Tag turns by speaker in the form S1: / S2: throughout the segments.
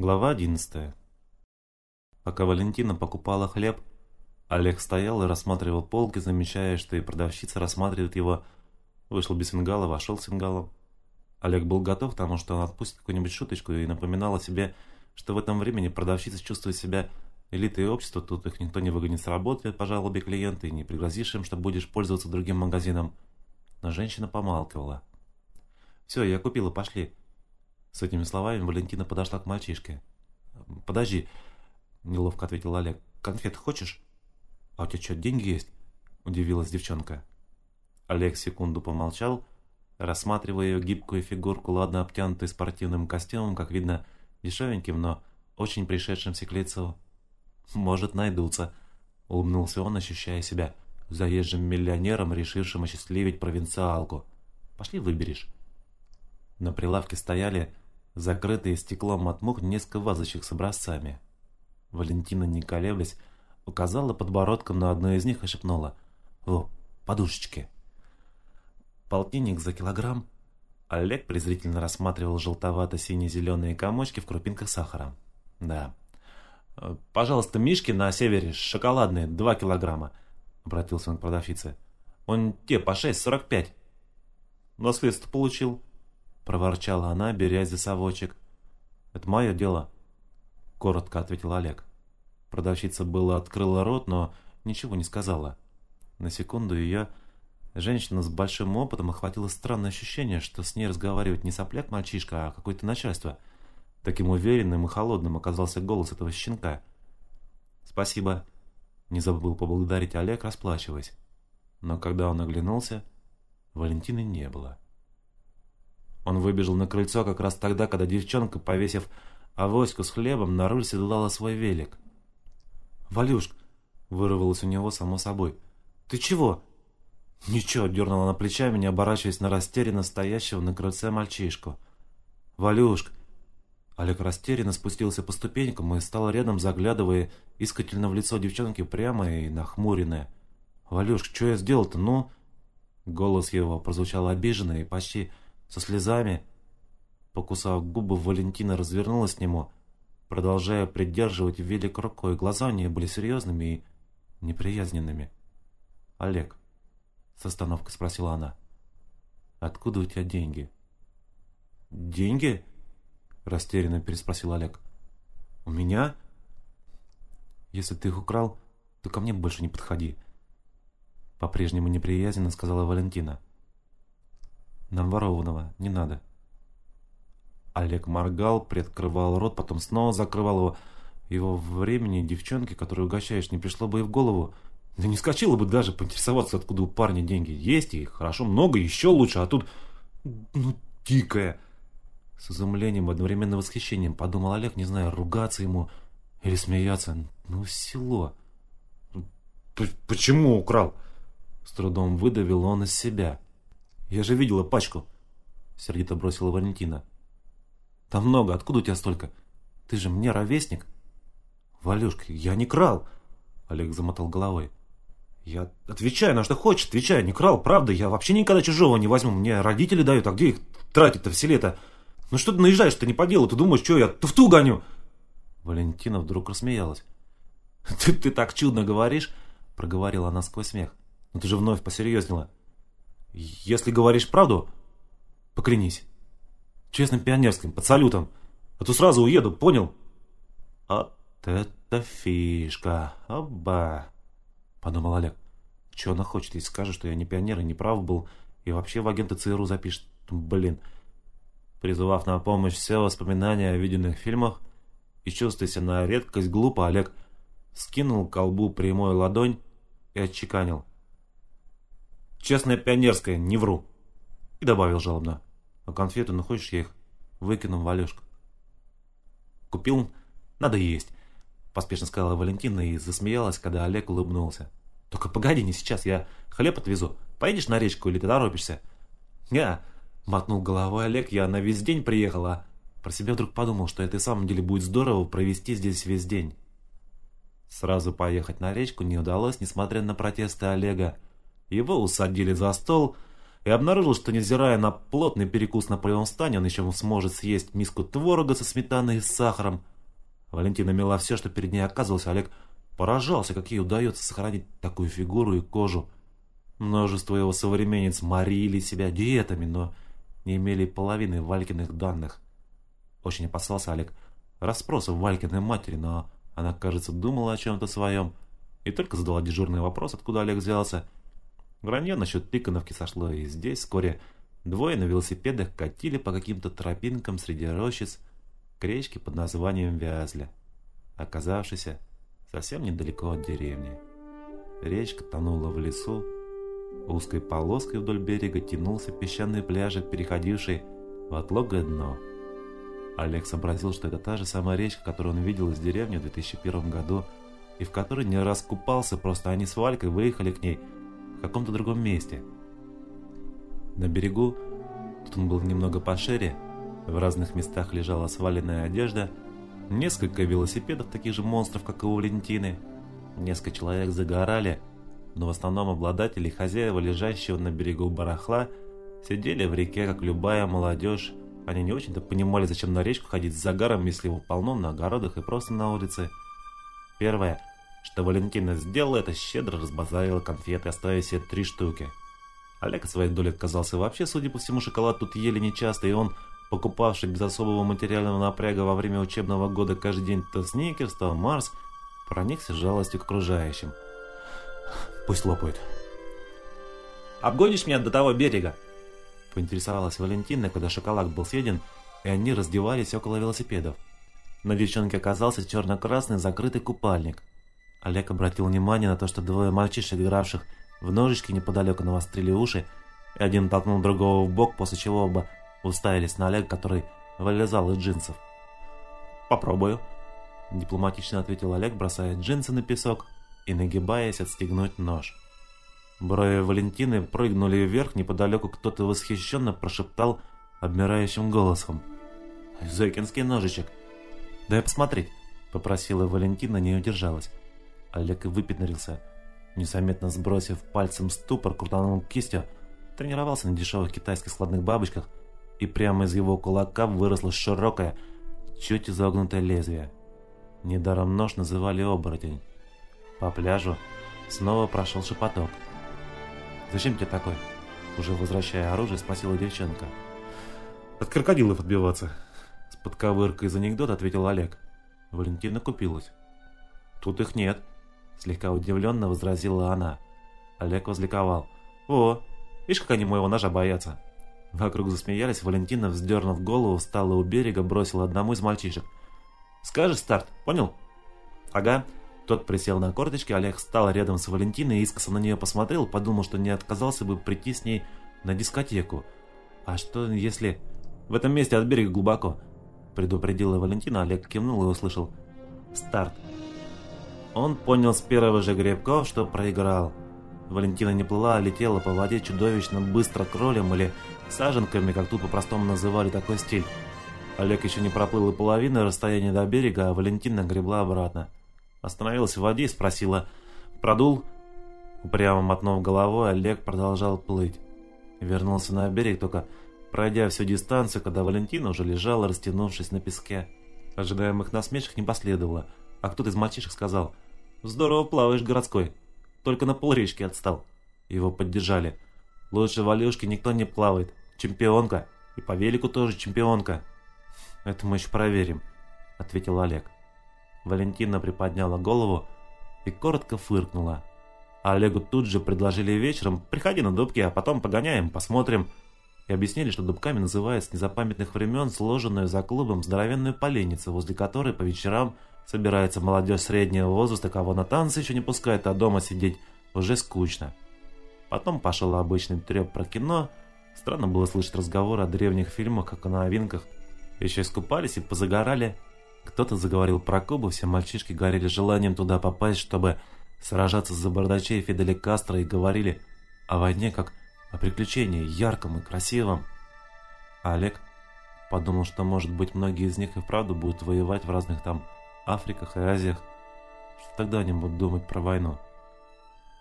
S1: Глава 11 Пока Валентина покупала хлеб, Олег стоял и рассматривал полки, замечая, что и продавщица рассматривает его. Вышел без фингала, вошел с фингалом. Олег был готов к тому, что он отпустит какую-нибудь шуточку и напоминал о себе, что в этом времени продавщица чувствует себя элитой общества, тут их никто не выгонит с работы по жалобе клиента и не пригрозишь им, что будешь пользоваться другим магазином. Но женщина помалкивала. «Все, я купила, пошли». С этими словами Валентина подошла к мальчишке. «Подожди», — неловко ответил Олег. «Конфет хочешь?» «А у тебя что, деньги есть?» — удивилась девчонка. Олег секунду помолчал, рассматривая ее гибкую фигурку, ладно обтянутую спортивным костюмом, как видно, дешевеньким, но очень пришедшимся к лицу. «Может, найдутся», — улыбнулся он, ощущая себя заезжим миллионером, решившим осчастливить провинциалку. «Пошли выберешь». На прилавке стояли закрытые стеклом от мух несколько вазочек с образцами. Валентина, не колеблясь, указала подбородком на одну из них и шепнула «О, подушечки!». Полтинник за килограмм. Олег презрительно рассматривал желтовато-сине-зеленые комочки в крупинках сахара. «Да. Пожалуйста, мишки на севере шоколадные, два килограмма», — обратился он к продавщице. «Он те по шесть, сорок пять». «Наследство получил», проворчала она, берясь за совочек. «Это мое дело», — коротко ответил Олег. Продавщица было открыла рот, но ничего не сказала. На секунду ее женщина с большим опытом охватило странное ощущение, что с ней разговаривает не сопляк-мальчишка, а какое-то начальство. Таким уверенным и холодным оказался голос этого щенка. «Спасибо», — не забыл поблагодарить Олег, расплачиваясь. Но когда он оглянулся, Валентины не было. Он выбежал на крыльцо как раз тогда, когда девчонка, повесив авоську с хлебом, на руль седлала свой велик. «Валюшка!» — вырвалось у него само собой. «Ты чего?» «Ничего», — дернула она плечами, не оборачиваясь на растерянно стоящего на крыльце мальчишку. «Валюшка!» Олег растерянно спустился по ступенькам и стал рядом, заглядывая искательно в лицо девчонки, прямо и нахмуренное. «Валюшка, что я сделал-то, ну?» Голос его прозвучал обиженно и почти со слезами. Покусав губы, Валентина развернулась к нему, продолжая придерживать велик рукой. Глаза у нее были серьезными и неприязненными. «Олег», — с остановкой спросила она, — «откуда у тебя деньги?» «Деньги?» — растерянно переспросил Олег. «У меня?» «Если ты их украл, то ко мне больше не подходи», — по-прежнему неприязненно сказала Валентина. Нам ворованного не надо. Олег моргал, приоткрывал рот, потом снова закрывал его. Его времени девчонке, которую угощаешь, не пришло бы и в голову. Да не скачило бы даже поинтересоваться, откуда у парня деньги. Есть и хорошо, много, еще лучше, а тут... Ну, дикая. С изумлением, одновременно восхищением подумал Олег, не знаю, ругаться ему или смеяться. Ну, село. Почему украл? С трудом выдавил он из себя. Я же видела пачку. Сердито бросила Валентина. Там много, откуда у тебя столько? Ты же мне ровесник. Валюшка, я не крал. Олег замотал головой. Я отвечаю на что хочешь, отвечаю, не крал, правда, я вообще никогда чужого не возьму, мне родители дают, а где их тратить-то в селе-то? Ну что ты наезжаешь-то не по делу, ты думаешь, что я туфту гоню? Валентина вдруг рассмеялась. Ты, ты так чудно говоришь, проговорила она сквозь смех. Но ты же вновь посерьезнела. Если говоришь правду, поклянись. Честным пионерским, под салютом. А то сразу уеду, понял? Вот это фишка. Оба. Подумал Олег. Че она хочет, если скажет, что я не пионер и не прав был, и вообще в агенты ЦРУ запишет. Блин. Призывав на помощь все воспоминания о виденных фильмах и чувствуя себя на редкость глупо, Олег скинул колбу прямой ладонь и отчеканил. Честная пионерская, не вру. И добавил жалобно. А конфеты, ну хочешь я их выкину в Алешку? Купил, надо есть. Поспешно сказала Валентина и засмеялась, когда Олег улыбнулся. Только погоди, не сейчас, я хлеб отвезу. Поедешь на речку или ты торопишься? Я, мотнул головой Олег, я на весь день приехала. Про себя вдруг подумал, что это и самом деле будет здорово провести здесь весь день. Сразу поехать на речку не удалось, несмотря на протесты Олега. Его усадили за стол, и обнаружил, что невзирая на плотный перекус на полевом стане, он еще сможет съесть миску творога со сметаной и сахаром. Валентина мела все, что перед ней оказывалось, Олег поражался, как ей удается сохранить такую фигуру и кожу. Множество его современниц морили себя диетами, но не имели половины Валькиных данных. Очень опасался Олег расспросов Валькиной матери, но она, кажется, думала о чем-то своем и только задала дежурный вопрос, откуда Олег взялся. Вранье насчет Тиконовки сошло и здесь вскоре двое на велосипедах катили по каким-то тропинкам среди рощиц к речке под названием Вязля, оказавшейся совсем недалеко от деревни. Речка тонула в лесу, узкой полоской вдоль берега тянулся песчаный пляжик, переходивший в отлогое дно. Олег сообразил, что это та же самая речка, которую он видел из деревни в 2001 году, и в которой не раз купался, просто они с Валькой выехали к ней в каком-то другом месте. На берегу, тут он был немного пошире, в разных местах лежала сваленная одежда, несколько велосипедов таких же монстров, как и у Валентины, несколько человек загорали, но в основном обладатели и хозяева лежащего на берегу барахла сидели в реке, как любая молодежь. Они не очень-то понимали, зачем на речку ходить с загаром, если его полно на огородах и просто на улице. Первое, что Валентина сделала, это щедро разбазарила конфеты, оставив себе три штуки. Олег от своей доли отказался вообще, судя по всему, шоколад тут ели нечасто, и он, покупавший без особого материального напряга во время учебного года каждый день то Сникерс, то Марс, проникся жалостью к окружающим. Пусть лопают. «Обгонишь меня до того берега?» Поинтересовалась Валентина, когда шоколад был съеден, и они раздевались около велосипедов. На девчонке оказался черно-красный закрытый купальник. Олег обратил внимание на то, что двое мальчишек, игравших в ножички неподалеку навострили уши, и один толкнул другого в бок, после чего оба уставились на Олега, который вылезал из джинсов. «Попробую», – дипломатично ответил Олег, бросая джинсы на песок и нагибаясь отстегнуть нож. Брови Валентины прыгнули вверх, неподалеку кто-то восхищенно прошептал обмирающим голосом. «Зойкинский ножичек!» «Дай посмотреть!» — попросила Валентина, не удержалась. Олег и выпятнарился. Незаметно сбросив пальцем ступор, крутанул кистью, тренировался на дешевых китайских складных бабочках, и прямо из его кулака выросло широкое, чуть изогнутое лезвие. Недаром нож называли оборотень. По пляжу снова прошел шепоток. «Зачем тебе такой?» Уже возвращая оружие, спросила девчонка. «От крокодилов отбиваться!» С подковыркой из анекдота ответил Олег. Валентина купилась. «Тут их нет!» Слегка удивленно возразила она. Олег возликовал. «О, видишь, как они моего ножа боятся!» Вокруг засмеялись, Валентина, вздернув голову, встала у берега, бросила одному из мальчишек. «Скажешь старт, понял?» «Ага, тот присел на корточки, Олег встал рядом с Валентиной искоса на нее посмотрел, подумал, что не отказался бы прийти с ней на дискотеку. «А что, если...» «В этом месте от берега глубоко», — предупредила Валентина, Олег кивнул и услышал «Старт». Он понял с первого же гребков, что проиграл. Валентина не плыла, а летела по воде чудовищно быстро кролем или саженками, как тут по-простому называли такой стиль. Олег еще не проплыл и половины расстояния до берега, а Валентина гребла обратно. Остановилась в воде и спросила «Продул?» Упрямо мотнув головой, Олег продолжал плыть. Вернулся на берег, только пройдя всю дистанцию, когда Валентина уже лежала, растянувшись на песке. Ожидаемых насмешек не последовало, а кто-то из мальчишек сказал «Здорово плаваешь, городской, только на полречки отстал». Его поддержали. «Лучше Валюшки никто не плавает, чемпионка, и по велику тоже чемпионка». «Это мы еще проверим», — ответил Олег. Валентина приподняла голову и коротко фыркнула. Олегу тут же предложили вечером «Приходи на дубки, а потом погоняем, посмотрим». И объяснили, что дубками называют с незапамятных времен сложенную за клубом здоровенную поленницу, возле которой по вечерам собирается молодежь среднего возраста, кого на танцы еще не пускают, а дома сидеть уже скучно. Потом пошел обычный треп про кино. Странно было слышать разговоры о древних фильмах, как о новинках. Еще искупались и позагорали кто-то заговорил про Кубу, все мальчишки горели желанием туда попасть, чтобы сражаться за бардачей Фиделя Кастро и говорили о войне как о приключении, ярком и красивом. А Олег подумал, что, может быть, многие из них и вправду будут воевать в разных там Африках и Азиях, что тогда они будут думать про войну.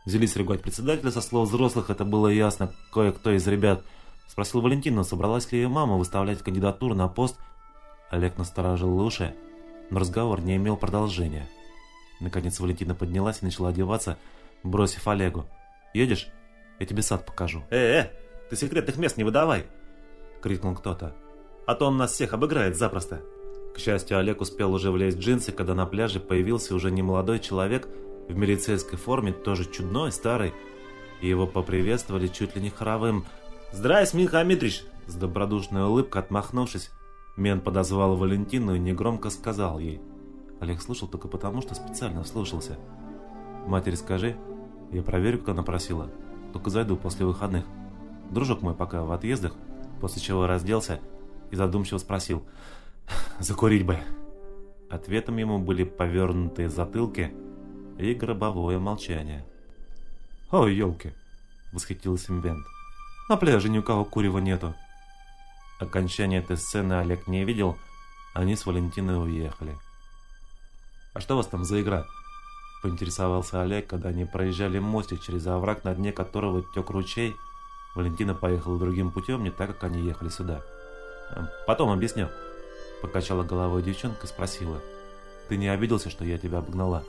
S1: Взялись ругать председателя со слов взрослых, это было ясно, кое-кто из ребят. Спросил Валентина, собралась ли ее мама выставлять кандидатуру на пост. Олег насторожил уши, но разговор не имел продолжения. Наконец Валентина поднялась и начала одеваться, бросив Олегу. «Едешь? Я тебе сад покажу».
S2: «Э-э, ты секретных мест не выдавай!» — крикнул кто-то. «А то он нас всех обыграет запросто!»
S1: К счастью, Олег успел уже влезть в джинсы, когда на пляже появился уже немолодой человек в милицейской форме, тоже чудной, старый, и его поприветствовали чуть ли не хоровым
S2: «Здрасте, Михаил Дмитриевич!»
S1: С добродушной улыбкой отмахнувшись, Мен подозвал Валентину и негромко сказал ей. Олег слушал только потому, что специально слушался. «Матери скажи, я проверю, кто напросила. Только зайду после выходных. Дружок мой пока в отъездах, после чего разделся и задумчиво спросил. «Закурить бы!» Ответом ему были повернутые затылки и гробовое молчание. «Ой, елки!» — восхитился Мбент. «На пляже ни у кого курева нету!» Окончание этой сцены Олег не видел, они с Валентиной уехали. «А что у вас там за игра?» – поинтересовался Олег, когда они проезжали мостик через овраг, на дне которого тек ручей. Валентина поехала другим путем, не так, как они ехали сюда. «Потом объясню», – покачала головой девчонка и спросила. «Ты не обиделся, что я тебя обогнала?»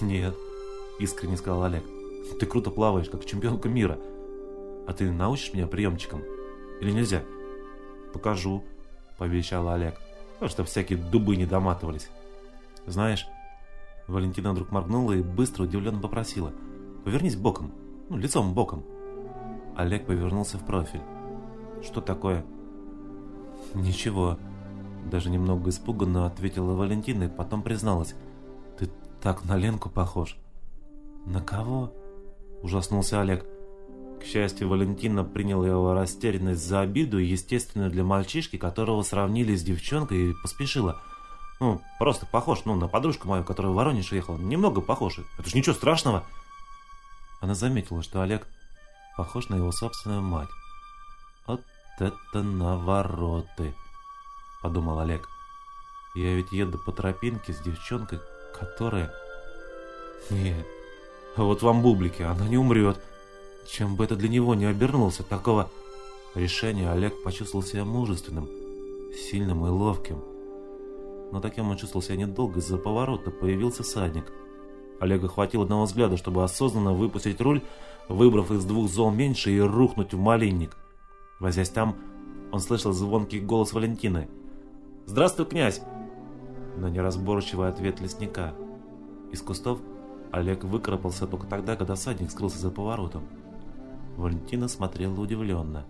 S1: «Нет», – искренне сказал Олег. «Ты круто плаваешь, как чемпионка мира. А ты научишь меня приемчикам? Или нельзя?» покажу», — пообещал Олег, ну, чтобы всякие дубы не доматывались. «Знаешь...» Валентина вдруг моргнула и быстро удивленно попросила. «Повернись боком, ну, лицом боком». Олег повернулся в профиль. «Что такое?» «Ничего», — даже немного испуганно ответила Валентина и потом призналась. «Ты так на Ленку похож». «На кого?» — ужаснулся Олег. К счастью, Валентина приняла его растерянность за обиду, естественную для мальчишки, которого сравнили с девчонкой, и поспешила. Ну, просто похож, ну, на подружку мою, которая в Воронеж ехала. Немного похож. Это ж ничего страшного. Она заметила, что Олег похож на его собственную мать. Вот это навороты, подумал Олег. Я ведь еду по тропинке с девчонкой, которая... Нет, вот вам бублики, она не умрет. Чем бы это для него не обернулось от такого решения, Олег почувствовал себя мужественным, сильным и ловким. Но таким он чувствовал себя недолго, из-за поворота появился всадник. Олега хватило одного взгляда, чтобы осознанно выпустить руль, выбрав из двух зол меньше и рухнуть в малинник. Возясь там, он слышал звонкий голос Валентины. «Здравствуй, князь!» На неразборчивый ответ лесника. Из кустов Олег выкарабкался только тогда, когда всадник скрылся за поворотом. Валентина смотрела удивленно.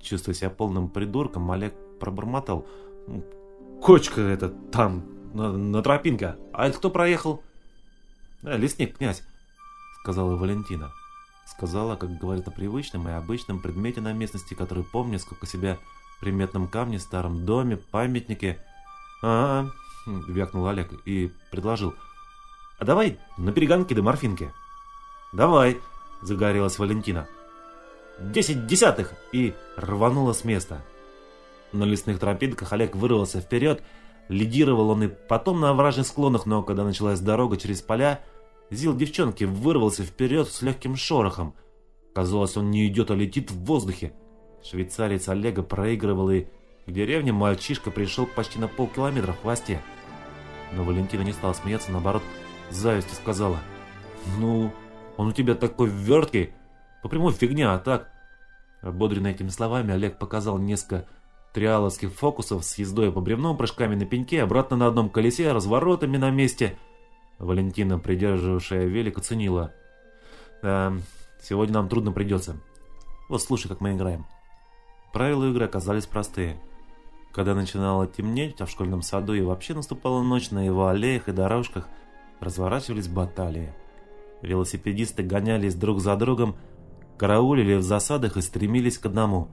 S1: Чувствуя себя полным придурком, Олег пробормотал. «Кочка это там, на, на тропинке. А это кто проехал?» «Э, «Лесник, князь», — сказала Валентина. Сказала, как говорит о привычном и обычном предмете на местности, который помнит, сколько себя приметном камне, старом доме, памятнике. «А, -а, вякнул Олег и предложил. «А давай на перегонки до морфинки». «Давай», — загорелась Валентина. «Десять десятых!» и рванула с места. На лесных тропинках Олег вырвался вперед, лидировал он и потом на овражных склонах, но когда началась дорога через поля, Зил девчонки вырвался вперед с легким шорохом. Казалось, он не идет, а летит в воздухе. Швейцарец Олега проигрывал и к деревне мальчишка пришел почти на полкилометра в хвосте. Но Валентина не стала смеяться, наоборот, с завистью сказала. «Ну, он у тебя такой верткий. По прямой фигня, а так...» Ободренный этими словами, Олег показал несколько триаловских фокусов с ездой по бревнам, прыжками на пеньке, обратно на одном колесе, разворотами на месте. Валентина, придерживавшая велик, оценила. «Да, сегодня нам трудно придется. Вот слушай, как мы играем». Правила игры оказались простые. Когда начинало темнеть, а в школьном саду и вообще наступала ночь, на его аллеях и дорожках разворачивались баталии. Велосипедисты гонялись друг за другом, караулили в засадах и стремились к одному.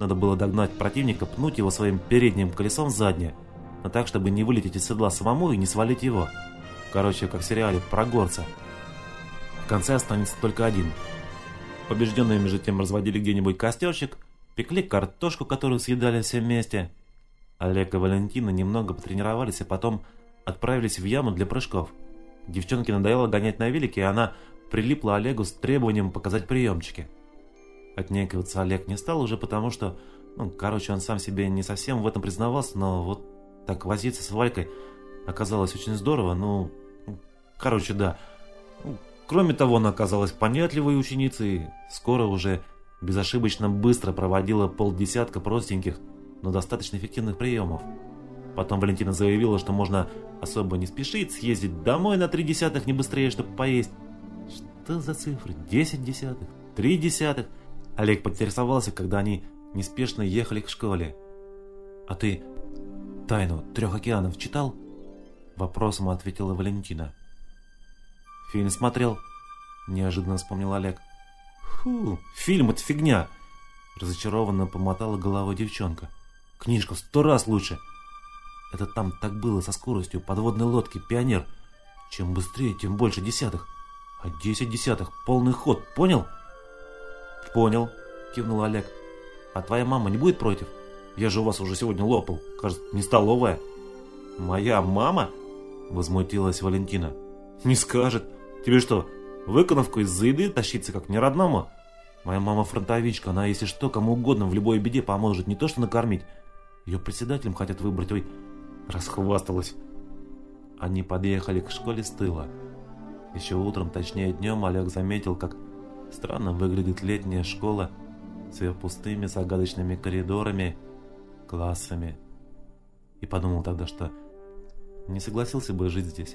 S1: Надо было догнать противника, пнуть его своим передним колесом заднее, но так, чтобы не вылететь из седла самому и не свалить его. Короче, как в сериале про горца. В конце останется только один. Побежденные между тем разводили где-нибудь костерчик, пекли картошку, которую съедали все вместе. Олег и Валентина немного потренировались, а потом отправились в яму для прыжков. Девчонке надоело гонять на велике, и она прилипла Олегу с требованием показать приемчики. Отнекиваться Олег не стал уже потому, что, ну, короче, он сам себе не совсем в этом признавался, но вот так возиться с Валькой оказалось очень здорово, ну, короче, да. Кроме того, она оказалась понятливой ученицей скоро уже безошибочно быстро проводила полдесятка простеньких, но достаточно эффективных приемов. Потом Валентина заявила, что можно особо не спешить, съездить домой на три десятых не быстрее, чтобы поесть. Что за цифры? Десять десятых? Три десятых? Олег поинтересовался, когда они неспешно ехали к школе. «А ты «Тайну трех океанов» читал?» Вопросом ответила Валентина. «Фильм смотрел?» Неожиданно вспомнил Олег. «Фу, фильм — это фигня!» Разочарованно помотала головой девчонка. «Книжка в сто раз лучше!» Это там так было со скоростью подводной лодки «Пионер». Чем быстрее, тем больше десятых. А десять десятых — полный ход, понял? «Понял», — кивнул Олег. «А твоя мама не будет против?» Я же у вас уже сегодня лопал. Кажется, не столовая. Моя мама? Возмутилась Валентина. Не скажет. Тебе что, выконовку из-за еды тащиться как не родному? Моя мама фронтовичка, она, если что, кому угодно в любой беде поможет, не то что накормить. Ее председателем хотят выбрать, ой, расхвасталась. Они подъехали к школе с тыла. Еще утром, точнее днем, Олег заметил, как странно выглядит летняя школа с ее пустыми загадочными коридорами классами. И подумал тогда, что не согласился бы жить здесь.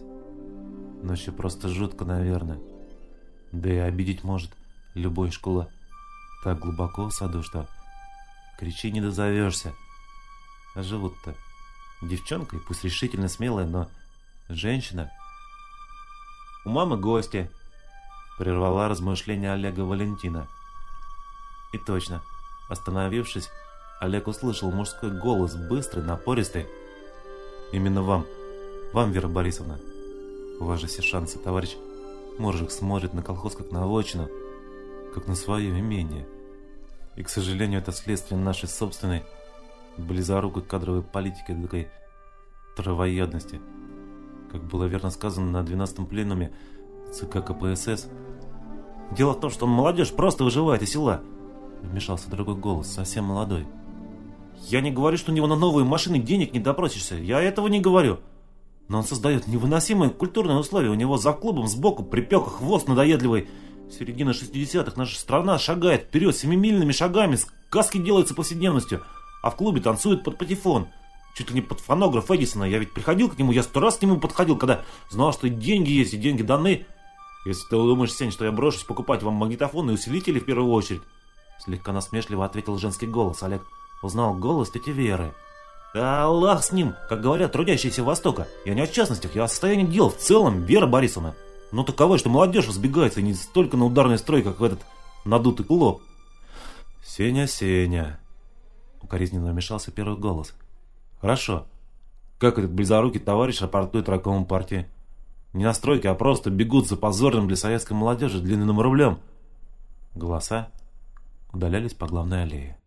S1: Но еще просто жутко, наверное. Да и обидеть может любой школа так глубоко в саду, что кричи не дозовешься. А живут-то девчонкой, пусть решительно смелая, но женщина. У мамы гости, прервала размышления Олега Валентина. И точно, остановившись, Олег услышал мужской голос, быстрый, напористый. «Именно вам, вам, Вера Борисовна. У вас же все шансы, товарищ Моржик смотрит на колхоз как на обочину, как на свое имение. И, к сожалению, это следствие нашей собственной близорукой кадровой политики, такой травоядности. Как было верно сказано на 12-м пленуме ЦК КПСС. «Дело в том, что молодежь просто выживает из села», вмешался другой голос, совсем молодой. Я не говорю, что у него на новые машины денег не допросишься. Я этого не говорю. Но он создает невыносимые культурные условия. У него за клубом сбоку припека хвост надоедливый. Середина 60-х наша страна шагает вперед семимильными шагами. Сказки делаются повседневностью. А в клубе танцуют под патефон. Чуть ли не под фонограф Эдисона. Я ведь приходил к нему, я сто раз к нему подходил, когда знал, что деньги есть и деньги даны. Если ты думаешь, Сень, что я брошусь покупать вам магнитофон и усилители в первую очередь. Слегка насмешливо ответил женский голос Олег узнал голос тети Веры. «Да Аллах с ним, как говорят трудящиеся Востока. Я не о частностях, я о состоянии дел в целом, Вера Борисовна. Ну таковой, что молодежь разбегается не столько на ударный строй, как в этот надутый клоп». «Сеня, Сеня», — укоризненно вмешался первый голос. «Хорошо. Как этот близорукий товарищ рапортует ракому партии? Не на стройке, а просто бегут за позорным для советской молодежи длинным рублем». Голоса удалялись по главной аллее.